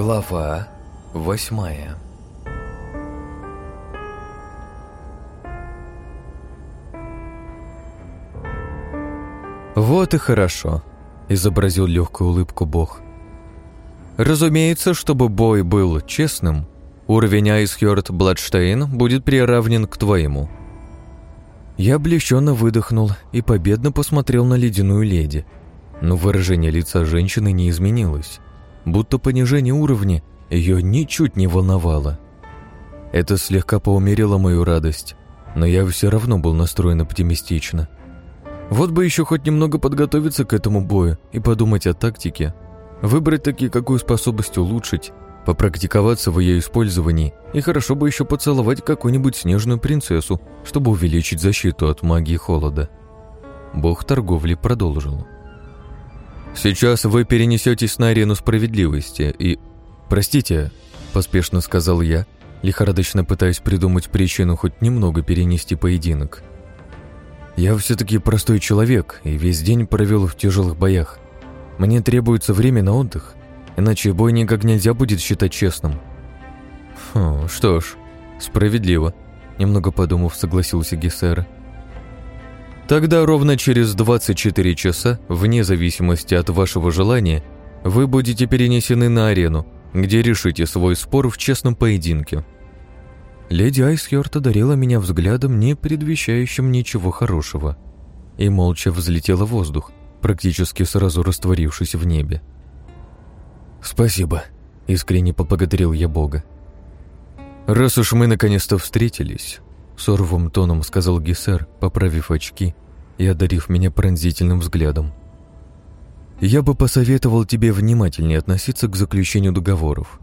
Глава восьмая «Вот и хорошо», — изобразил легкую улыбку Бог. «Разумеется, чтобы бой был честным, уровень Айсхёрд Бладштейн будет приравнен к твоему». Я облегченно выдохнул и победно посмотрел на ледяную леди, но выражение лица женщины не изменилось будто понижение уровня ее ничуть не волновало. Это слегка поумерило мою радость, но я все равно был настроен оптимистично. Вот бы еще хоть немного подготовиться к этому бою и подумать о тактике, выбрать такие, какую способность улучшить, попрактиковаться в ее использовании и хорошо бы еще поцеловать какую-нибудь снежную принцессу, чтобы увеличить защиту от магии холода. Бог торговли продолжил. Сейчас вы перенесетесь на арену справедливости и... Простите, поспешно сказал я, лихорадочно пытаясь придумать причину хоть немного перенести поединок. Я все-таки простой человек и весь день провел в тяжелых боях. Мне требуется время на отдых, иначе бой никак нельзя будет считать честным. Хм, что ж, справедливо, немного подумав, согласился Гессера. Тогда ровно через 24 часа, вне зависимости от вашего желания, вы будете перенесены на арену, где решите свой спор в честном поединке. Леди Айсхёрт одарила меня взглядом, не предвещающим ничего хорошего, и молча взлетела в воздух, практически сразу растворившись в небе. «Спасибо», — искренне поблагодарил я Бога. «Раз уж мы наконец-то встретились, Суровым тоном сказал Гессер, поправив очки и одарив меня пронзительным взглядом. «Я бы посоветовал тебе внимательнее относиться к заключению договоров.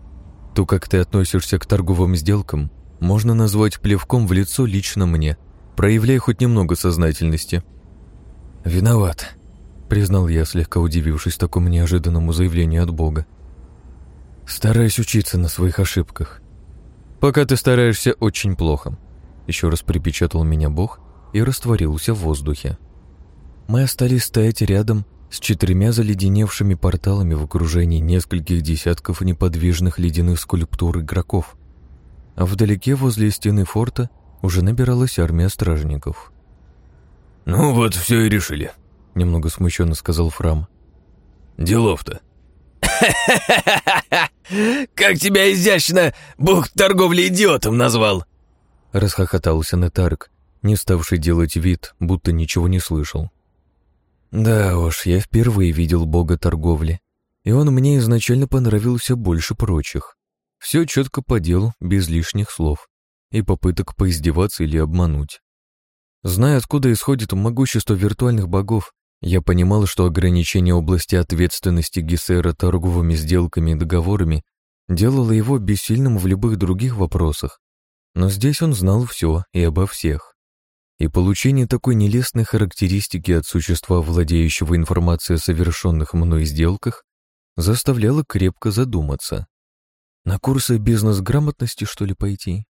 То, как ты относишься к торговым сделкам, можно назвать плевком в лицо лично мне. Проявляй хоть немного сознательности». «Виноват», — признал я, слегка удивившись такому неожиданному заявлению от Бога. «Стараюсь учиться на своих ошибках». «Пока ты стараешься очень плохо», еще раз припечатал меня Бог и растворился в воздухе. Мы остались стоять рядом с четырьмя заледеневшими порталами в окружении нескольких десятков неподвижных ледяных скульптур игроков. А вдалеке возле стены форта уже набиралась армия стражников. «Ну вот, все и решили», — немного смущенно сказал Фрам. «Делов-то». «Как тебя изящно бог торговли идиотом назвал!» Расхохотался Нетарк, не ставший делать вид, будто ничего не слышал. Да уж, я впервые видел бога торговли, и он мне изначально понравился больше прочих. Все четко по делу, без лишних слов и попыток поиздеваться или обмануть. Зная, откуда исходит могущество виртуальных богов, я понимал, что ограничение области ответственности Гессера торговыми сделками и договорами делало его бессильным в любых других вопросах, но здесь он знал все и обо всех. И получение такой нелестной характеристики от существа, владеющего информацией о совершенных мной сделках, заставляло крепко задуматься. На курсы бизнес-грамотности, что ли, пойти?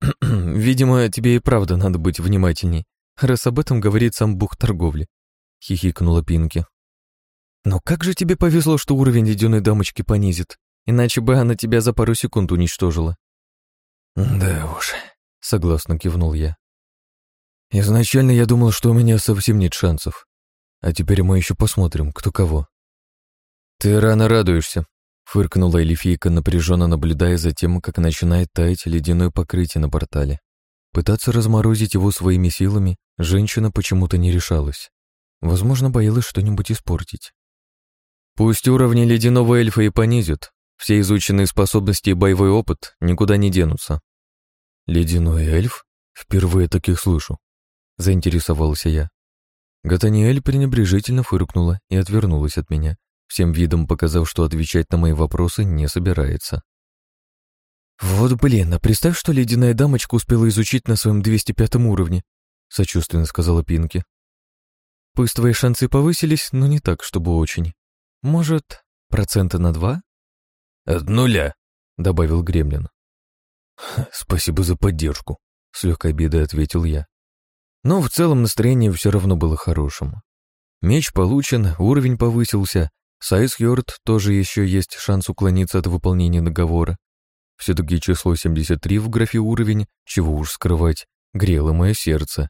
«Видимо, тебе и правда надо быть внимательней, раз об этом говорит сам бух торговли», — хихикнула Пинки. «Но как же тебе повезло, что уровень ледяной дамочки понизит, иначе бы она тебя за пару секунд уничтожила». «Да уж», — согласно кивнул я. «Изначально я думал, что у меня совсем нет шансов. А теперь мы еще посмотрим, кто кого». «Ты рано радуешься», — фыркнула Элифийка, напряженно наблюдая за тем, как начинает таять ледяное покрытие на портале. Пытаться разморозить его своими силами женщина почему-то не решалась. Возможно, боялась что-нибудь испортить. «Пусть уровни ледяного эльфа и понизят, все изученные способности и боевой опыт никуда не денутся. «Ледяной эльф? Впервые таких слышу», — заинтересовался я. Гатаниэль пренебрежительно фыркнула и отвернулась от меня, всем видом показав, что отвечать на мои вопросы не собирается. «Вот блин, а представь, что ледяная дамочка успела изучить на своем 205 уровне», — сочувственно сказала Пинки. «Пусть твои шансы повысились, но не так, чтобы очень. Может, процента на два?» «От нуля», — добавил Гремлин. «Спасибо за поддержку», — с легкой обидой ответил я. Но в целом настроение все равно было хорошим. Меч получен, уровень повысился, С тоже еще есть шанс уклониться от выполнения договора. Все-таки число 73 в графе уровень, чего уж скрывать, грело мое сердце.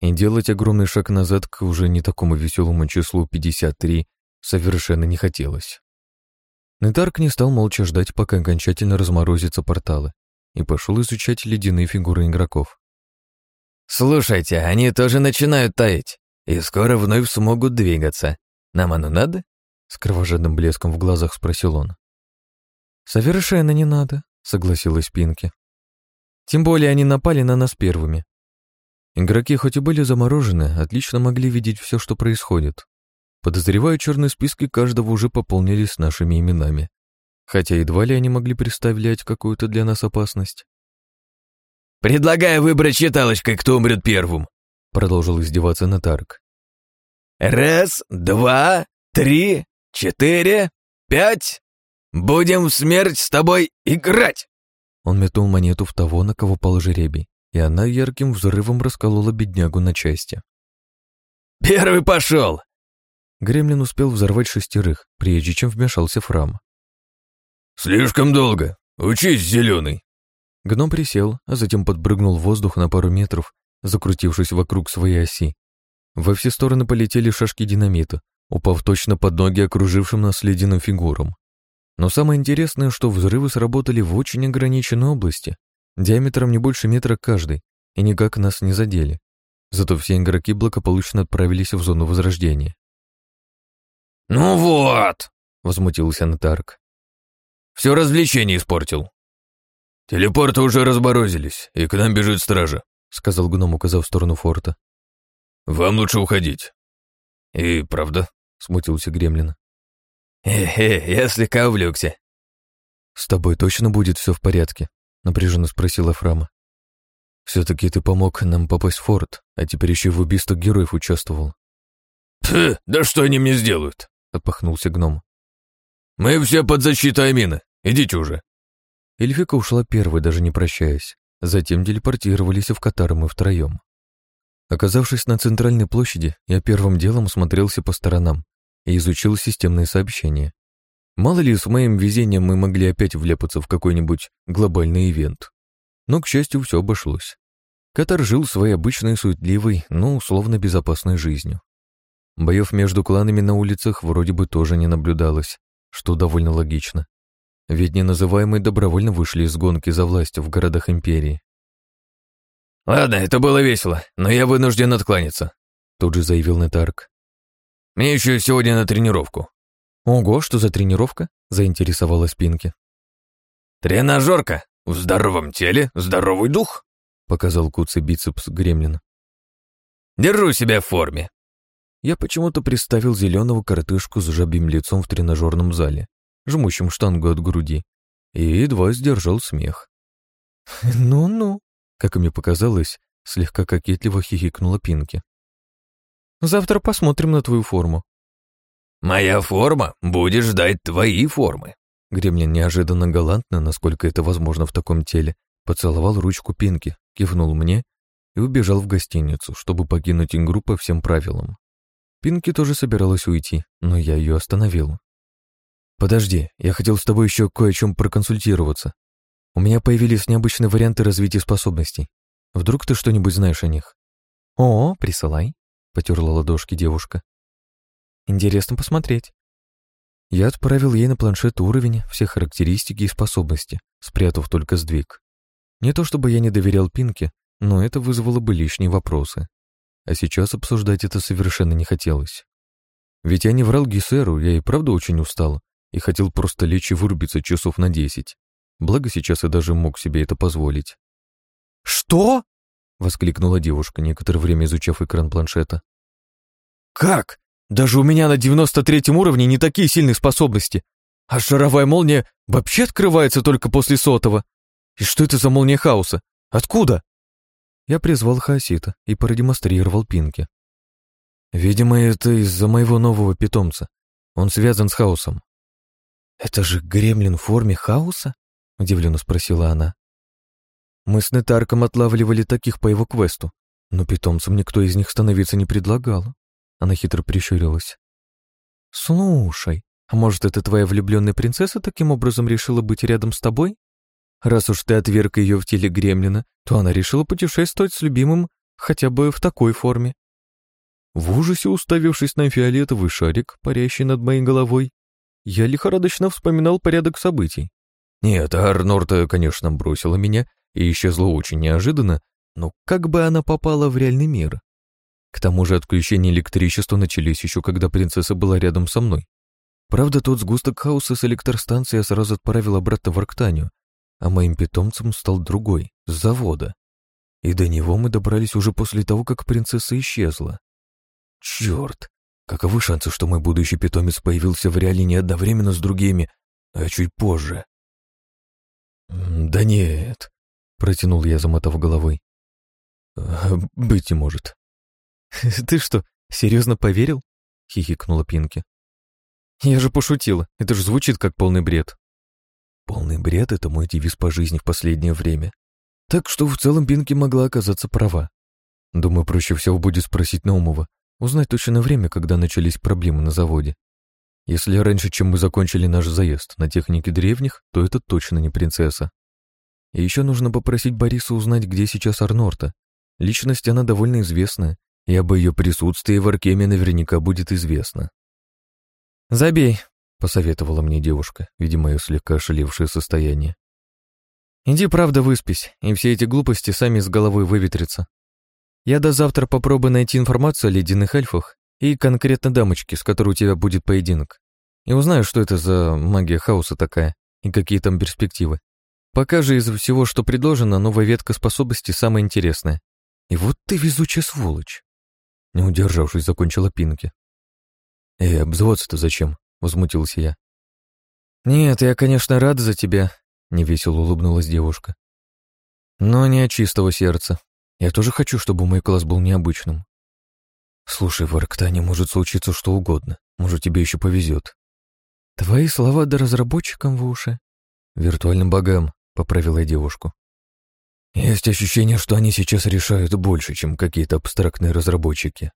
И делать огромный шаг назад к уже не такому веселому числу 53 совершенно не хотелось. Нетарк не стал молча ждать, пока окончательно разморозятся порталы, и пошел изучать ледяные фигуры игроков. «Слушайте, они тоже начинают таять, и скоро вновь смогут двигаться. Нам оно надо?» С кровожадным блеском в глазах спросил он. «Совершенно не надо», — согласилась Пинки. «Тем более они напали на нас первыми. Игроки, хоть и были заморожены, отлично могли видеть все, что происходит. Подозреваю, черные списки каждого уже пополнились нашими именами. Хотя едва ли они могли представлять какую-то для нас опасность. «Предлагаю выбрать считалочкой, кто умрет первым», — продолжил издеваться Натарк. «Раз, два, три, четыре, пять. Будем в смерть с тобой играть!» Он метнул монету в того, на кого пал жеребий, и она ярким взрывом расколола беднягу на части. «Первый пошел!» Гремлин успел взорвать шестерых, прежде чем вмешался Фрам. «Слишком долго. Учись, зеленый!» Гном присел, а затем подпрыгнул в воздух на пару метров, закрутившись вокруг своей оси. Во все стороны полетели шашки динамита, упав точно под ноги окружившим нас ледяным фигурам. Но самое интересное, что взрывы сработали в очень ограниченной области, диаметром не больше метра каждый, и никак нас не задели. Зато все игроки благополучно отправились в зону возрождения. «Ну вот!» — возмутился Натарк. «Все развлечение испортил». «Телепорты уже разборозились, и к нам бежит стража», — сказал гном, указав в сторону форта. «Вам лучше уходить». «И правда?» — смутился Гремлин. «Хе-хе, я слегка увлекся». «С тобой точно будет все в порядке?» — напряженно спросила Фрама. «Все-таки ты помог нам попасть в форт, а теперь еще в убийствах героев участвовал». «Пф, да что они мне сделают?» — отпахнулся гном. «Мы все под защитой Амина. Идите уже». Эльфика ушла первой, даже не прощаясь. Затем телепортировались в Катар мы втроем. Оказавшись на центральной площади, я первым делом смотрелся по сторонам и изучил системные сообщения. Мало ли, с моим везением мы могли опять вляпаться в какой-нибудь глобальный ивент. Но, к счастью, все обошлось. Катар жил своей обычной суетливой, но условно безопасной жизнью. Боев между кланами на улицах вроде бы тоже не наблюдалось, что довольно логично. Ведь неназываемые добровольно вышли из гонки за власть в городах Империи. «Ладно, это было весело, но я вынужден откланяться», тут же заявил Нетарк. «Мне еще сегодня на тренировку». «Ого, что за тренировка?» — заинтересовалась Пинки. «Тренажерка! В здоровом теле здоровый дух!» — показал куцый бицепс Гремлин. «Держу себя в форме!» Я почему-то представил зеленого коротышку с жабьим лицом в тренажерном зале, жмущим штангу от груди, и едва сдержал смех. «Ну-ну», как мне показалось, слегка кокетливо хихикнула Пинки. «Завтра посмотрим на твою форму». «Моя форма будет ждать твои формы». Гремлин неожиданно галантно, насколько это возможно в таком теле, поцеловал ручку Пинки, кивнул мне и убежал в гостиницу, чтобы покинуть игру по всем правилам. Пинки тоже собиралась уйти, но я ее остановил. «Подожди, я хотел с тобой еще кое о чем проконсультироваться. У меня появились необычные варианты развития способностей. Вдруг ты что-нибудь знаешь о них?» «О, присылай», — потерла ладошки девушка. «Интересно посмотреть». Я отправил ей на планшет уровень, все характеристики и способности, спрятав только сдвиг. Не то чтобы я не доверял Пинке, но это вызвало бы лишние вопросы. А сейчас обсуждать это совершенно не хотелось. Ведь я не врал Гисеру, я и правда очень устал и хотел просто лечь и вырубиться часов на десять. Благо сейчас я даже мог себе это позволить. «Что?» — воскликнула девушка, некоторое время изучав экран планшета. «Как? Даже у меня на девяносто третьем уровне не такие сильные способности. А шаровая молния вообще открывается только после сотого. И что это за молния хаоса? Откуда?» Я призвал Хаосита и продемонстрировал Пинки. Видимо, это из-за моего нового питомца. Он связан с хаосом. «Это же гремлин в форме хаоса?» удивленно спросила она. Мы с Нетарком отлавливали таких по его квесту, но питомцам никто из них становиться не предлагал. Она хитро прищурилась. «Слушай, А может, это твоя влюбленная принцесса таким образом решила быть рядом с тобой? Раз уж ты отверг ее в теле гремлина, то она решила путешествовать с любимым хотя бы в такой форме. В ужасе уставившись на фиолетовый шарик, парящий над моей головой, я лихорадочно вспоминал порядок событий. Нет, Арнорта, конечно, бросила меня и исчезла очень неожиданно, но как бы она попала в реальный мир? К тому же отключения электричества начались еще когда принцесса была рядом со мной. Правда, тот сгусток хаоса с электростанции я сразу отправил обратно в Арктанию, а моим питомцем стал другой, с завода. И до него мы добрались уже после того, как принцесса исчезла. Черт! Каковы шансы, что мой будущий питомец появился в реале не одновременно с другими, а чуть позже? «Да нет», — протянул я, замотав головой. «А, «Быть не может». «Ты что, серьезно поверил?» — хихикнула Пинки. «Я же пошутила, это же звучит как полный бред». «Полный бред — это мой девиз по жизни в последнее время. Так что в целом Пинки могла оказаться права. Думаю, проще всего будет спросить Наумова, узнать точное время, когда начались проблемы на заводе. Если раньше, чем мы закончили наш заезд на технике древних, то это точно не принцесса. И еще нужно попросить Бориса узнать, где сейчас Арнорта. Личность она довольно известная, и об ее присутствии в Аркеме наверняка будет известно. «Забей», — посоветовала мне девушка, видя мое слегка ошалевшее состояние. «Иди, правда, выспись, и все эти глупости сами с головой выветрятся. Я до завтра попробую найти информацию о ледяных эльфах и конкретно дамочке, с которой у тебя будет поединок. И узнаю, что это за магия хаоса такая и какие там перспективы. Пока же из всего, что предложено, новая ветка способности самая интересная. И вот ты везучая сволочь. Не удержавшись, закончила Пинки. «Эй, обзываться-то зачем?» — возмутился я. «Нет, я, конечно, рад за тебя», — невесело улыбнулась девушка. «Но не от чистого сердца. Я тоже хочу, чтобы мой класс был необычным. Слушай, в Арктане может случиться что угодно. Может, тебе еще повезет. Твои слова да разработчикам в уши. Виртуальным богам, поправила я девушку. Есть ощущение, что они сейчас решают больше, чем какие-то абстрактные разработчики.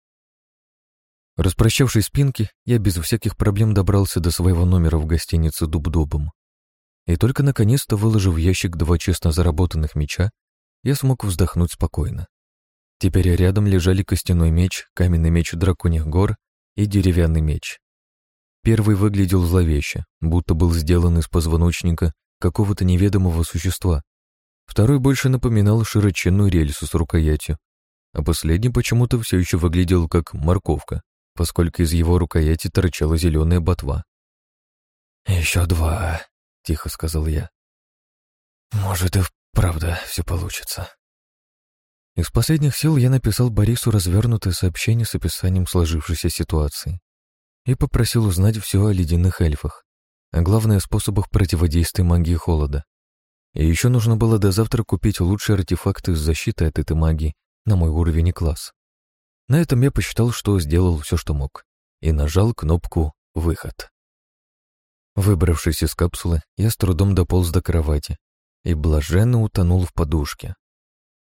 Распрощавшись с Пинки, я без всяких проблем добрался до своего номера в гостинице Дуб-Дубом. И только наконец-то, выложив в ящик два честно заработанных меча, я смог вздохнуть спокойно. Теперь рядом лежали костяной меч, каменный меч драконьих гор и деревянный меч. Первый выглядел зловеще, будто был сделан из позвоночника какого-то неведомого существа. Второй больше напоминал широченную рельсу с рукоятью, а последний почему-то все еще выглядел как морковка, поскольку из его рукояти торчала зеленая ботва. «Еще два», — тихо сказал я. «Может, и вправду все получится». Из последних сил я написал Борису развернутое сообщение с описанием сложившейся ситуации и попросил узнать все о ледяных эльфах, а главное — способах противодействия магии холода. И еще нужно было до завтра купить лучшие артефакты с защитой от этой магии на мой уровень и класс. На этом я посчитал, что сделал все, что мог, и нажал кнопку «Выход». Выбравшись из капсулы, я с трудом дополз до кровати и блаженно утонул в подушке.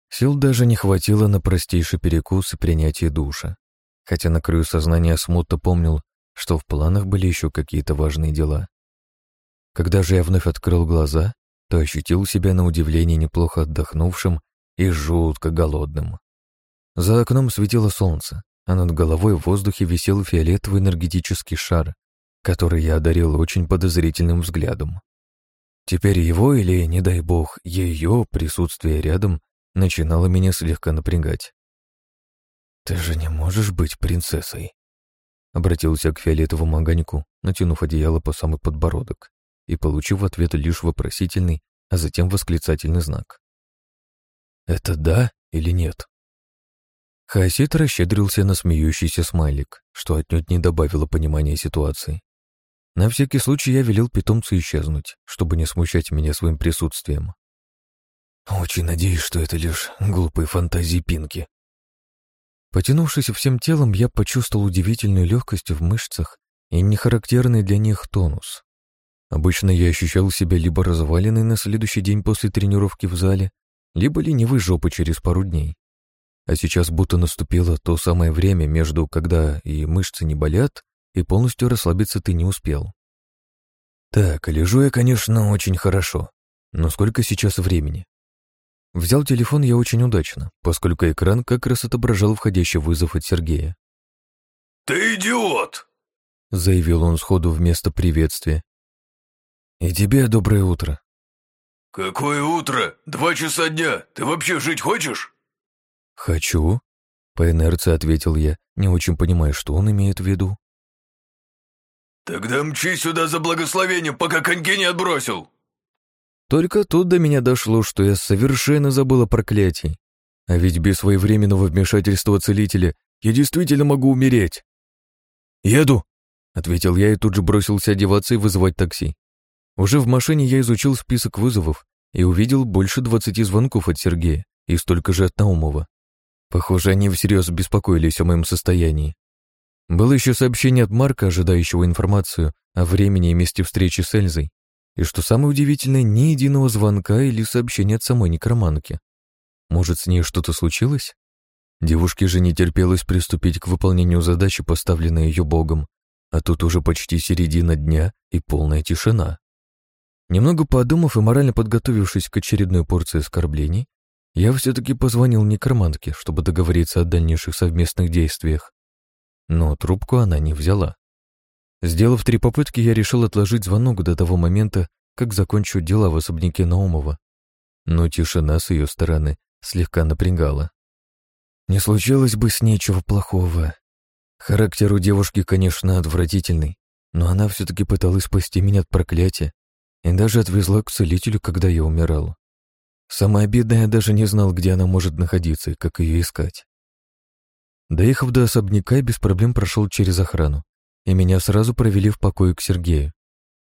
Сил даже не хватило на простейший перекус и принятие душа, хотя на краю сознания смутно помнил, что в планах были еще какие-то важные дела. Когда же я вновь открыл глаза, то ощутил себя на удивление неплохо отдохнувшим и жутко голодным. За окном светило солнце, а над головой в воздухе висел фиолетовый энергетический шар, который я одарил очень подозрительным взглядом. Теперь его или, не дай бог, ее присутствие рядом начинало меня слегка напрягать. «Ты же не можешь быть принцессой», — обратился к фиолетовому огоньку, натянув одеяло по самый подбородок и получив в ответ лишь вопросительный, а затем восклицательный знак. «Это да или нет?» Хаосит расщедрился на смеющийся смайлик, что отнюдь не добавило понимания ситуации. На всякий случай я велел питомцу исчезнуть, чтобы не смущать меня своим присутствием. Очень надеюсь, что это лишь глупые фантазии Пинки. Потянувшись всем телом, я почувствовал удивительную легкость в мышцах и нехарактерный для них тонус. Обычно я ощущал себя либо разваленной на следующий день после тренировки в зале, либо ленивой жопы через пару дней. А сейчас будто наступило то самое время между, когда и мышцы не болят, и полностью расслабиться ты не успел. Так, лежу я, конечно, очень хорошо. Но сколько сейчас времени? Взял телефон я очень удачно, поскольку экран как раз отображал входящий вызов от Сергея. «Ты идиот!» — заявил он сходу вместо приветствия. «И тебе доброе утро». «Какое утро? Два часа дня. Ты вообще жить хочешь?» «Хочу», — по инерции ответил я, не очень понимая, что он имеет в виду. «Тогда мчи сюда за благословением, пока коньки не отбросил!» Только тут до меня дошло, что я совершенно забыл о проклятии. А ведь без своевременного вмешательства целителя я действительно могу умереть. «Еду!» — ответил я и тут же бросился одеваться и вызывать такси. Уже в машине я изучил список вызовов и увидел больше двадцати звонков от Сергея и столько же от Наумова. Похоже, они всерьез беспокоились о моем состоянии. Было еще сообщение от Марка, ожидающего информацию о времени и месте встречи с Эльзой. И что самое удивительное, ни единого звонка или сообщения от самой некроманки. Может, с ней что-то случилось? Девушке же не терпелось приступить к выполнению задачи, поставленной ее богом, а тут уже почти середина дня и полная тишина. Немного подумав и морально подготовившись к очередной порции оскорблений, я все-таки позвонил некромантке, чтобы договориться о дальнейших совместных действиях. Но трубку она не взяла. Сделав три попытки, я решил отложить звонок до того момента, как закончу дела в особняке Наумова. Но тишина с ее стороны слегка напрягала. Не случилось бы с ней чего плохого. Характер у девушки, конечно, отвратительный, но она все-таки пыталась спасти меня от проклятия и даже отвезла к целителю, когда я умирал. Самое обидное, даже не знал, где она может находиться и как ее искать. Доехав до особняка, без проблем прошел через охрану, и меня сразу провели в покое к Сергею.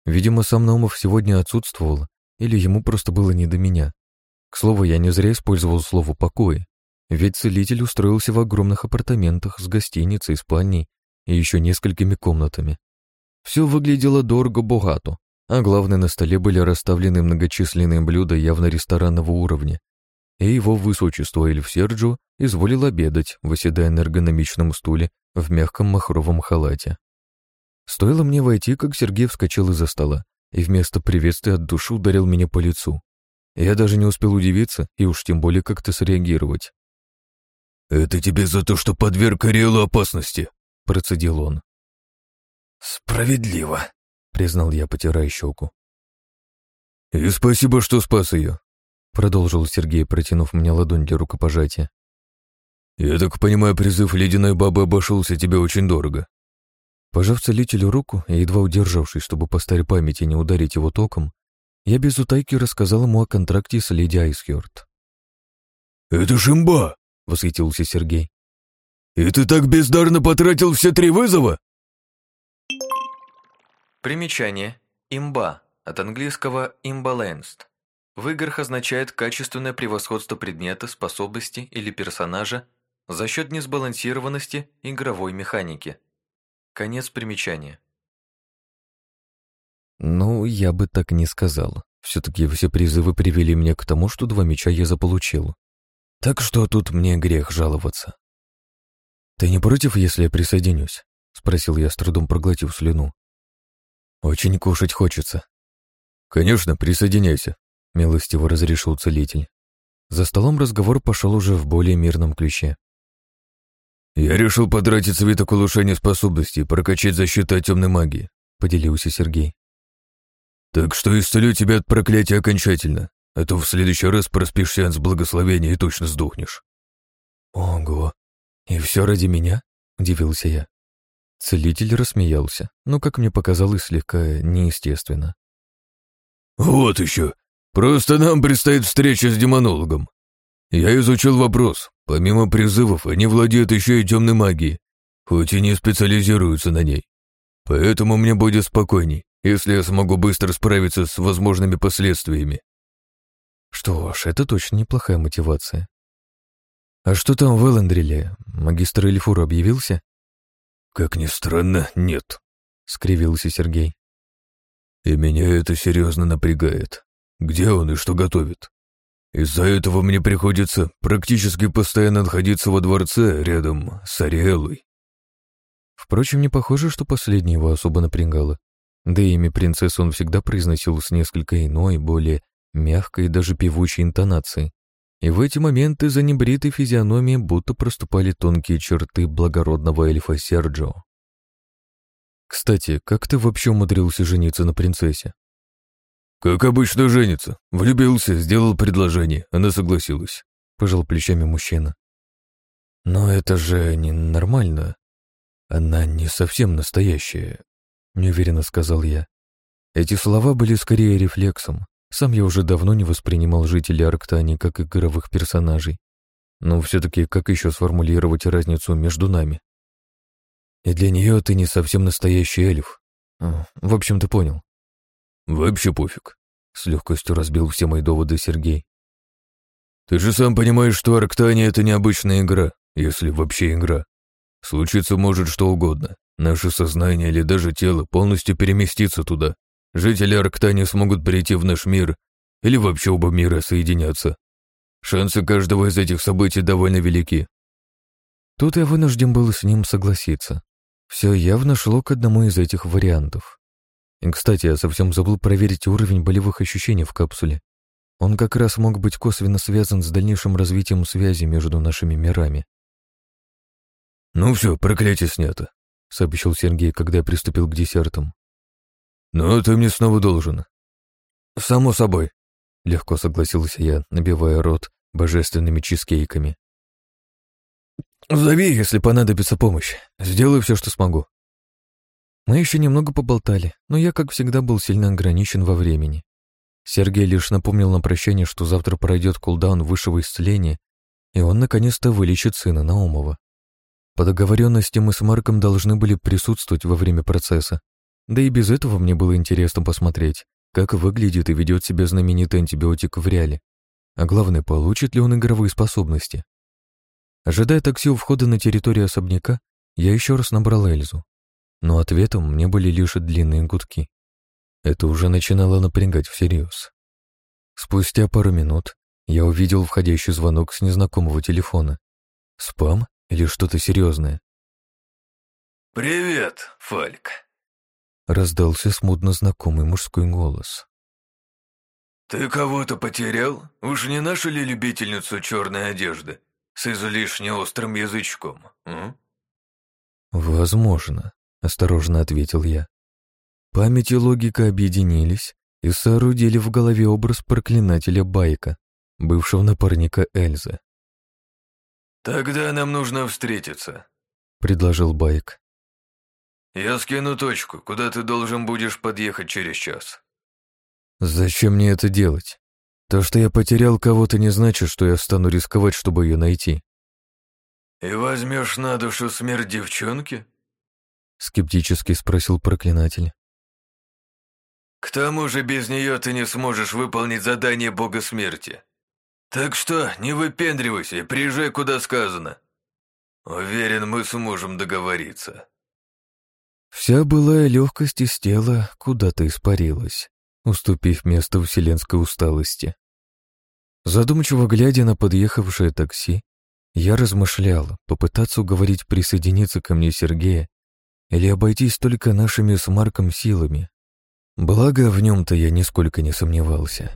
Видимо, сам Наумов сегодня отсутствовал, или ему просто было не до меня. К слову, я не зря использовал слово «покой», ведь целитель устроился в огромных апартаментах с гостиницей, спальней и еще несколькими комнатами. Все выглядело дорого-богато, а главное, на столе были расставлены многочисленные блюда явно ресторанного уровня, и его высочество Эльф Серджо изволил обедать, выседая на эргономичном стуле в мягком махровом халате. Стоило мне войти, как Сергей вскочил из-за стола и вместо приветствия от души ударил меня по лицу. Я даже не успел удивиться и уж тем более как-то среагировать. «Это тебе за то, что подверг Ариэлу опасности», — процедил он. «Справедливо», — признал я, потирая щеку. «И спасибо, что спас ее», — продолжил Сергей, протянув мне ладонь для рукопожатия. «Я так понимаю, призыв ледяной бабы обошелся тебе очень дорого». Пожав целителю руку и едва удержавшись, чтобы по старой памяти не ударить его током, я без утайки рассказал ему о контракте с леди Айсхёрд. «Это шимба!» — восхитился Сергей. «И ты так бездарно потратил все три вызова?» Примечание. Имба. От английского «imbalanced». В означает качественное превосходство предмета, способности или персонажа за счет несбалансированности игровой механики. Конец примечания. Ну, я бы так не сказал. Все-таки все призывы привели меня к тому, что два меча я заполучил. Так что тут мне грех жаловаться. «Ты не против, если я присоединюсь?» — спросил я, с трудом проглотив слюну. «Очень кушать хочется». «Конечно, присоединяйся», — милостиво разрешил целитель. За столом разговор пошел уже в более мирном ключе. «Я решил потратить свиток улучшения способностей, прокачать защиту от темной магии», — поделился Сергей. «Так что исцелю тебя от проклятия окончательно, а то в следующий раз проспишь сеанс благословения и точно сдохнешь». «Ого! И все ради меня?» — удивился я. Целитель рассмеялся, но, как мне показалось, слегка неестественно. «Вот еще. Просто нам предстоит встреча с демонологом. Я изучил вопрос. Помимо призывов, они владеют еще и темной магией, хоть и не специализируются на ней. Поэтому мне будет спокойней, если я смогу быстро справиться с возможными последствиями». Что ж, это точно неплохая мотивация. А что там в Эллендриле? Магистр Эльфур объявился? Как ни странно, нет, скривился Сергей. И меня это серьезно напрягает. Где он и что готовит? Из-за этого мне приходится практически постоянно находиться во дворце рядом с Ариэлой. Впрочем, не похоже, что последнее его особо напрягало. Да и имя принцессы он всегда произносил с несколько иной, более мягкой и даже певучей интонацией. И в эти моменты за небритой физиономией будто проступали тонкие черты благородного эльфа Серджио. «Кстати, как ты вообще умудрился жениться на принцессе?» «Как обычно женится. Влюбился, сделал предложение, она согласилась», — пожал плечами мужчина. «Но это же ненормально. Она не совсем настоящая», — неуверенно сказал я. Эти слова были скорее рефлексом. Сам я уже давно не воспринимал жителей Арктании как игровых персонажей. Но все-таки как еще сформулировать разницу между нами? И для нее ты не совсем настоящий эльф. В общем, ты понял. Вообще пофиг. С легкостью разбил все мои доводы Сергей. Ты же сам понимаешь, что Арктания — это необычная игра, если вообще игра. Случиться может что угодно. Наше сознание или даже тело полностью переместится туда. Жители Арктании смогут перейти в наш мир или вообще оба мира соединятся. Шансы каждого из этих событий довольно велики. Тут я вынужден был с ним согласиться. Все явно шло к одному из этих вариантов. И, кстати, я совсем забыл проверить уровень болевых ощущений в капсуле. Он как раз мог быть косвенно связан с дальнейшим развитием связи между нашими мирами. «Ну все, проклятие снято», — сообщил Сергей, когда я приступил к десертам. «Но ты мне снова должен». «Само собой», — легко согласился я, набивая рот божественными чизкейками. «Зови, если понадобится помощь. Сделаю все, что смогу». Мы еще немного поболтали, но я, как всегда, был сильно ограничен во времени. Сергей лишь напомнил на прощание, что завтра пройдет кулдаун высшего исцеления, и он наконец-то вылечит сына Наумова. По договоренности мы с Марком должны были присутствовать во время процесса, да и без этого мне было интересно посмотреть, как выглядит и ведет себя знаменитый антибиотик в реале, а главное, получит ли он игровые способности. Ожидая такси у входа на территорию особняка, я еще раз набрал Эльзу но ответом мне были лишь длинные гудки. Это уже начинало напрягать всерьез. Спустя пару минут я увидел входящий звонок с незнакомого телефона. Спам или что-то серьезное? «Привет, Фальк!» Раздался смутно знакомый мужской голос. «Ты кого-то потерял? Уж не нашу ли любительницу черной одежды с излишне острым язычком, м?» «Возможно», — осторожно ответил я. Память и логика объединились и соорудили в голове образ проклинателя Байка, бывшего напарника Эльзы. «Тогда нам нужно встретиться», — предложил Байк. «Я скину точку, куда ты должен будешь подъехать через час». «Зачем мне это делать? То, что я потерял кого-то, не значит, что я стану рисковать, чтобы ее найти». «И возьмешь на душу смерть девчонки?» Скептически спросил проклинатель. К тому же без нее ты не сможешь выполнить задание бога смерти. Так что не выпендривайся и приезжай, куда сказано. Уверен, мы сможем договориться. Вся былая легкость из тела куда-то испарилась, уступив место вселенской усталости. Задумчиво глядя на подъехавшее такси, я размышлял, попытаться уговорить присоединиться ко мне Сергея или обойтись только нашими с Марком силами. Благо, в нем-то я нисколько не сомневался.